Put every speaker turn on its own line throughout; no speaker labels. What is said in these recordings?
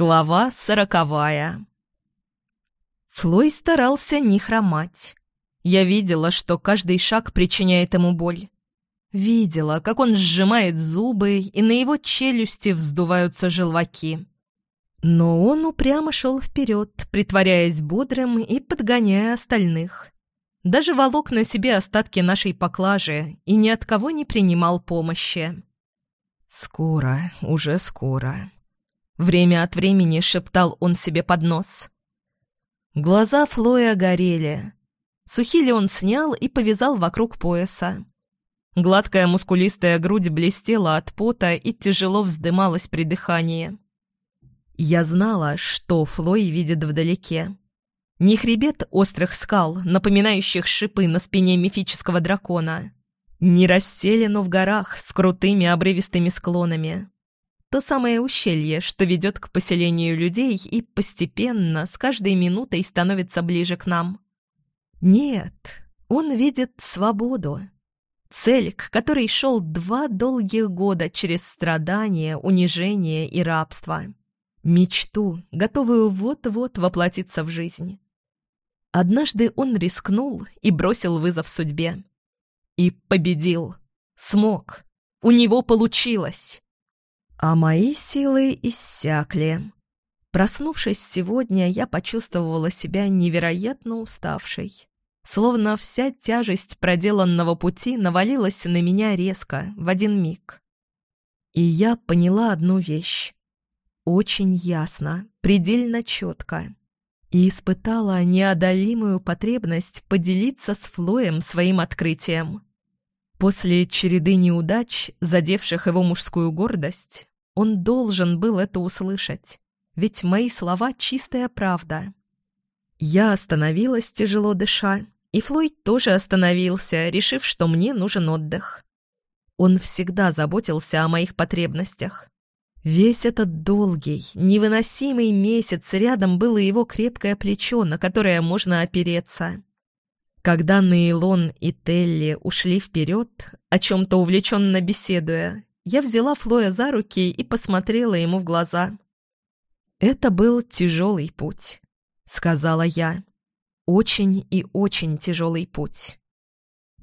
Глава сороковая. Флой старался не хромать. Я видела, что каждый шаг причиняет ему боль. Видела, как он сжимает зубы, и на его челюсти вздуваются желваки. Но он упрямо шел вперед, притворяясь бодрым и подгоняя остальных. Даже волок на себе остатки нашей поклажи и ни от кого не принимал помощи. «Скоро, уже скоро», Время от времени шептал он себе под нос. Глаза Флоя горели. Сухили он снял и повязал вокруг пояса. Гладкая мускулистая грудь блестела от пота и тяжело вздымалась при дыхании. Я знала, что Флой видит вдалеке. Не хребет острых скал, напоминающих шипы на спине мифического дракона. Не расселену в горах с крутыми обрывистыми склонами. То самое ущелье, что ведет к поселению людей и постепенно, с каждой минутой становится ближе к нам. Нет, он видит свободу. Цель, к которой шел два долгих года через страдания, унижение и рабство. Мечту, готовую вот-вот воплотиться в жизнь. Однажды он рискнул и бросил вызов судьбе. И победил. Смог. У него получилось. А мои силы иссякли. Проснувшись сегодня, я почувствовала себя невероятно уставшей. Словно вся тяжесть проделанного пути навалилась на меня резко, в один миг. И я поняла одну вещь. Очень ясно, предельно четко. И испытала неодолимую потребность поделиться с Флоем своим открытием. После череды неудач, задевших его мужскую гордость, он должен был это услышать, ведь мои слова — чистая правда. Я остановилась, тяжело дыша, и Флойд тоже остановился, решив, что мне нужен отдых. Он всегда заботился о моих потребностях. Весь этот долгий, невыносимый месяц рядом было его крепкое плечо, на которое можно опереться. Когда Нейлон и Телли ушли вперед, о чем-то увлеченно беседуя, я взяла Флоя за руки и посмотрела ему в глаза. «Это был тяжелый путь», — сказала я. «Очень и очень тяжелый путь».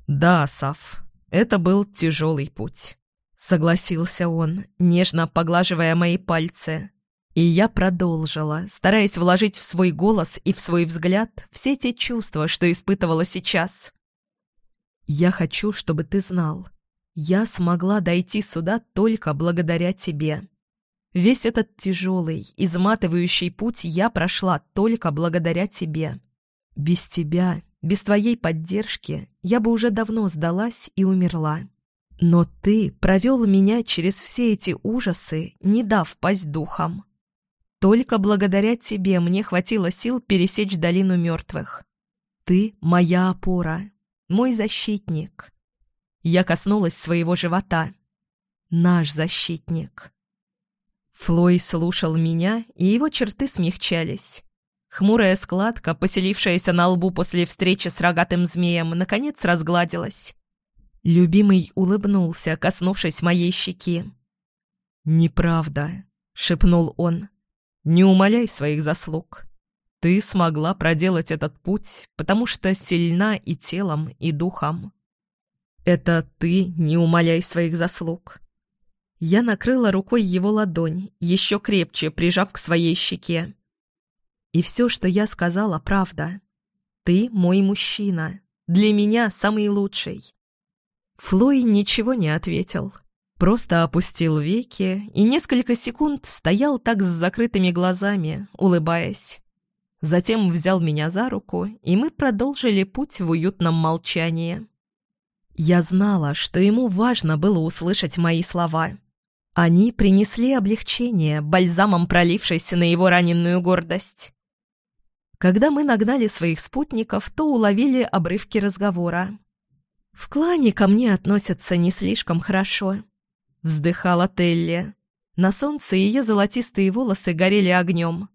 «Да, Сав, это был тяжелый путь», — согласился он, нежно поглаживая мои пальцы. И я продолжила, стараясь вложить в свой голос и в свой взгляд все те чувства, что испытывала сейчас. «Я хочу, чтобы ты знал. Я смогла дойти сюда только благодаря тебе. Весь этот тяжелый, изматывающий путь я прошла только благодаря тебе. Без тебя, без твоей поддержки я бы уже давно сдалась и умерла. Но ты провел меня через все эти ужасы, не дав пасть духом. Только благодаря тебе мне хватило сил пересечь долину мертвых. Ты моя опора, мой защитник. Я коснулась своего живота. Наш защитник. Флой слушал меня, и его черты смягчались. Хмурая складка, поселившаяся на лбу после встречи с рогатым змеем, наконец разгладилась. Любимый улыбнулся, коснувшись моей щеки. «Неправда», — шепнул он. «Не умоляй своих заслуг. Ты смогла проделать этот путь, потому что сильна и телом, и духом. «Это ты не умоляй своих заслуг». Я накрыла рукой его ладонь, еще крепче прижав к своей щеке. «И все, что я сказала, правда. Ты мой мужчина. Для меня самый лучший». Флой ничего не ответил. Просто опустил веки и несколько секунд стоял так с закрытыми глазами, улыбаясь. Затем взял меня за руку, и мы продолжили путь в уютном молчании. Я знала, что ему важно было услышать мои слова. Они принесли облегчение, бальзамом пролившейся на его раненую гордость. Когда мы нагнали своих спутников, то уловили обрывки разговора. «В клане ко мне относятся не слишком хорошо», — вздыхала Телли. На солнце ее золотистые волосы горели огнем.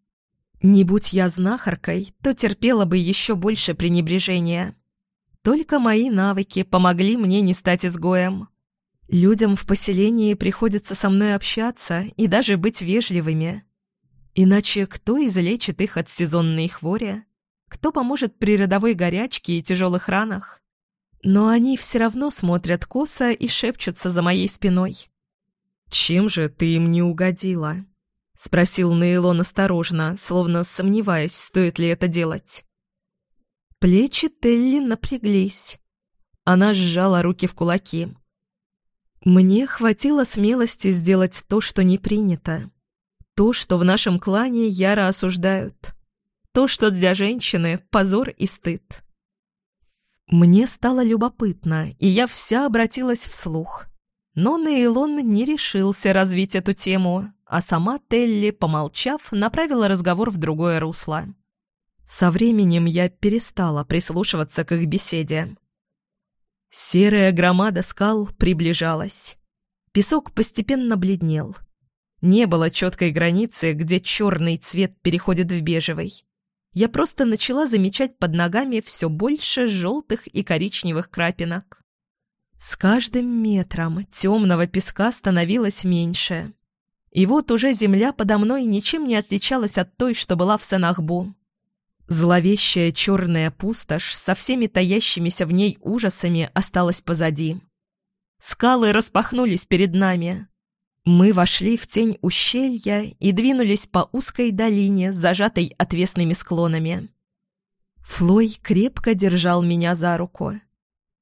«Не будь я знахаркой, то терпела бы еще больше пренебрежения». Только мои навыки помогли мне не стать изгоем. Людям в поселении приходится со мной общаться и даже быть вежливыми. Иначе кто излечит их от сезонной хвори? Кто поможет при родовой горячке и тяжелых ранах? Но они все равно смотрят косо и шепчутся за моей спиной. «Чем же ты им не угодила?» — спросил Нейлон осторожно, словно сомневаясь, стоит ли это делать. Плечи Телли напряглись. Она сжала руки в кулаки. Мне хватило смелости сделать то, что не принято. То, что в нашем клане яро осуждают. То, что для женщины – позор и стыд. Мне стало любопытно, и я вся обратилась вслух. Но Нейлон не решился развить эту тему, а сама Телли, помолчав, направила разговор в другое русло. Со временем я перестала прислушиваться к их беседе. Серая громада скал приближалась. Песок постепенно бледнел. Не было четкой границы, где черный цвет переходит в бежевый я просто начала замечать под ногами все больше желтых и коричневых крапинок. С каждым метром темного песка становилось меньше. И вот уже земля подо мной ничем не отличалась от той, что была в Санахбу. Зловещая черная пустошь со всеми таящимися в ней ужасами осталась позади. Скалы распахнулись перед нами. Мы вошли в тень ущелья и двинулись по узкой долине, зажатой отвесными склонами. Флой крепко держал меня за руку.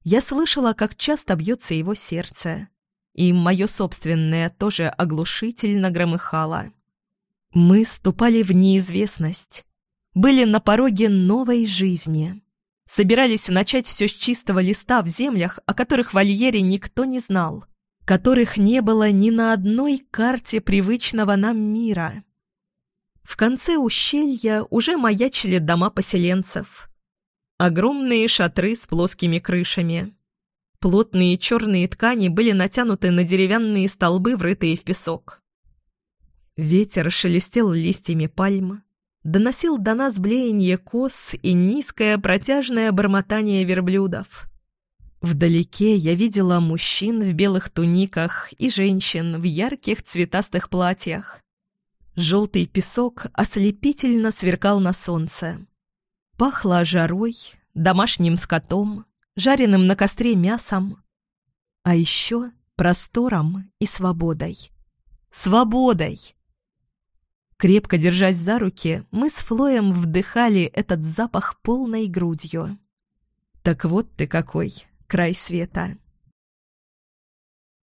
Я слышала, как часто бьется его сердце, и мое собственное тоже оглушительно громыхало. Мы ступали в неизвестность, были на пороге новой жизни, собирались начать все с чистого листа в землях, о которых в Альере никто не знал — которых не было ни на одной карте привычного нам мира. В конце ущелья уже маячили дома поселенцев. Огромные шатры с плоскими крышами. Плотные черные ткани были натянуты на деревянные столбы, врытые в песок. Ветер шелестел листьями пальм, доносил до нас блеяние коз и низкое протяжное бормотание верблюдов. Вдалеке я видела мужчин в белых туниках и женщин в ярких цветастых платьях. Желтый песок ослепительно сверкал на солнце. Пахло жарой, домашним скотом, жареным на костре мясом, а еще простором и свободой. Свободой! Крепко держась за руки, мы с Флоем вдыхали этот запах полной грудью. «Так вот ты какой!» край света.